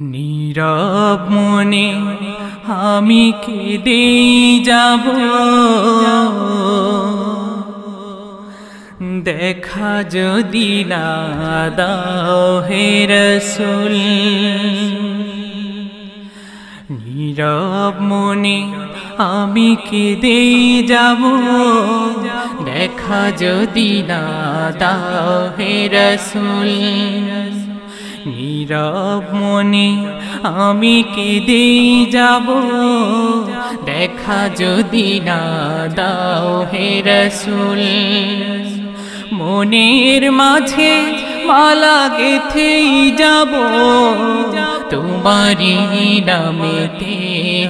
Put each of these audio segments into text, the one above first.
নীরব মনে আমি কেঁদে যাব। দেখা যদি না দাও হে নীরব মনে আমি কেঁদে যাব। দেখা যদি না দাও হে নীরব মনে আমি কেঁদে যাব। দেখা যদি না দাও হে রসুল, মনের মাঝে মালা গেথেই যাব। তোমারি নামেতে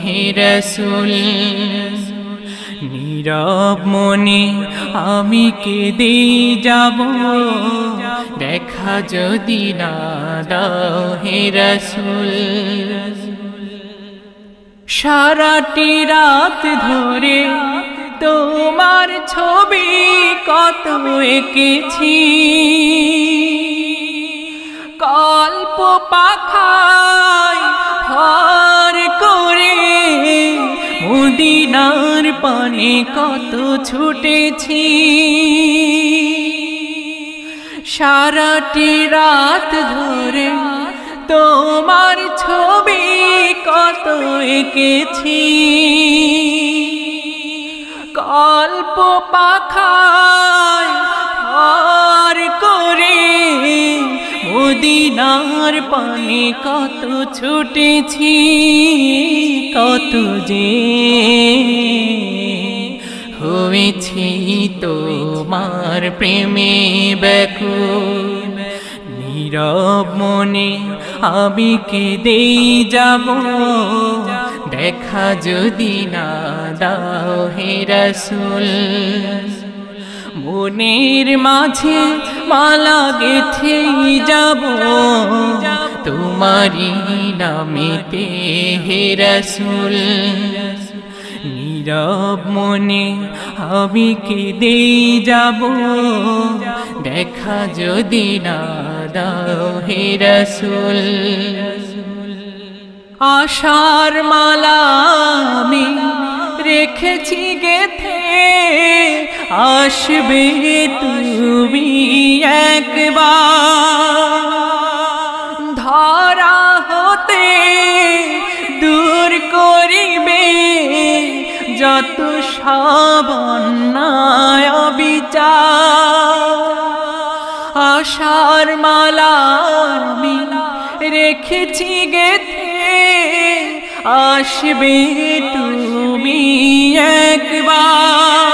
হে রসুল, নীরব মনে আমি কেঁদে যাব। দেখা যদি না দাও হে রসুল। সারাটি রাত ধরে তোমার ছবি কত এঁকেছি। কল্প পাখায় করে মুদিনার পানে কত ছুটেছি। সারাটি রাত ধরে তোমার ছবি কত এঁকেছি। কল্প পাখায় ভর করে মদিনার পানে কত ছুটেছি, কত যে হয়েছি তোমার প্রেমে ব্যাকুল। নীরব মনে আমি কেঁদেই যাব। দেখা যদি না দাও হে রসুল। মনের মাঝে মালা গেথেই যাব। তোমারি নামেতে হে রসুল। নীরব মনে আমি কেঁদেই যাব। দেখা যদি না দাও হে রসুল। আশার মালা আমি রেখেছি গেথে, আসবে তুমি একবার। যত সাবন্যায় বিচার আশার মালা আমি রেখেছি গেথে। আসবে তুমি একবার।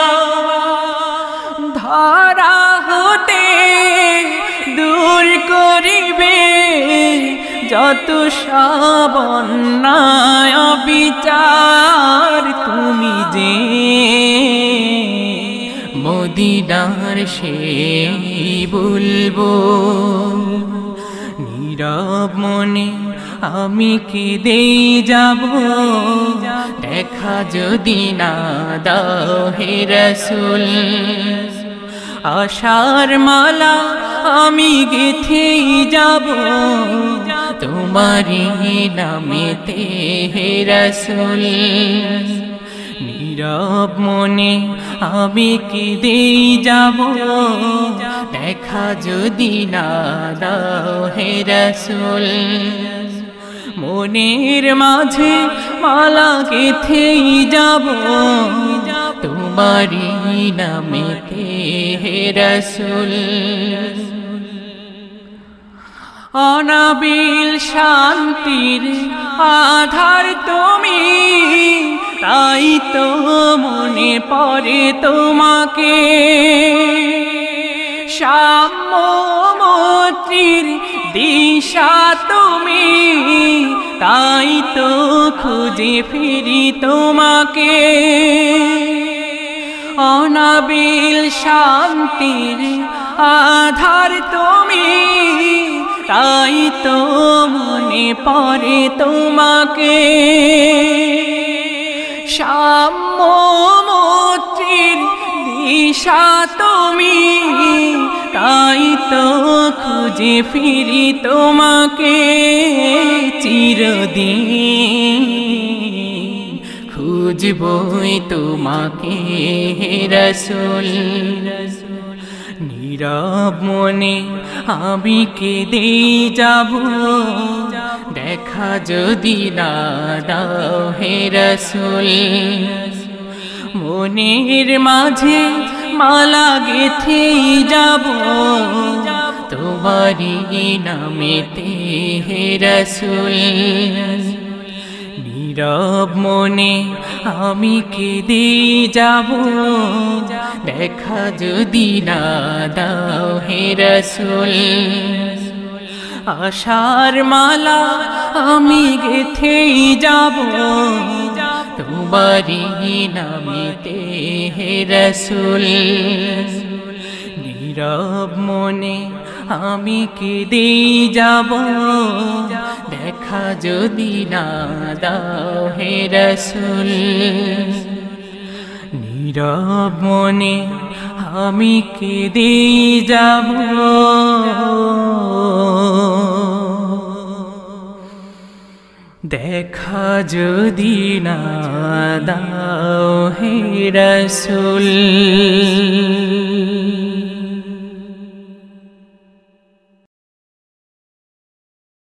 যত সাবন্যায় বিচার তুমি যে মদিনার সে বলব। নীরব মনে আমি কেঁদেই যাব। দেখা যদি না দাও হে রসুল। আশার মালা আমি গেথেই যাব। তোমারি নামেতে হে রসুল। নীরব মনে আমি কেঁদেই যাব। দেখা যদি না দাও হে রসুল। মনের মাঝে মালা গেথেই যাব। তোমারি নামেতে হে রসুল। অনাবিল শান্তির আধার তুমি। তাই তো মনে পড়ে তোমাকে। সাম্যমূর্তির দিশা তুমি। তাই তো খুঁজে ফিরি তোমাকে। অনাবিল শান্তির আধার তুমি। তাই তো মনে পড়ে তোমাকে। সাম্যমূর্তির দিশা তুমি, তাই তো খুঁজে খুঁজে ফিরি তোমাকে চিরদিন। খুঁজবই তোমাকে রসুল রসুল। নীরব মনে আমি কেঁদে যাব। দেখা যদি না দাও হে রসুল। মনের মাঝে মালা গেথে যাব। তোমারি নামেতে হে রসুল। নীরব মনে আমি কেঁদে যাব। দেখা যদি না দাও হে রসুল। আশার মালা আমি গেথেই যাব। তোমারি নামেতে হে রসুল। নীরব মনে আমি কেঁদে যাব। দেখা যদি না দাও হে রসুল। নীরব মনে আমি কেঁদে যাব। দেখা যদি না দাও হে রসুল।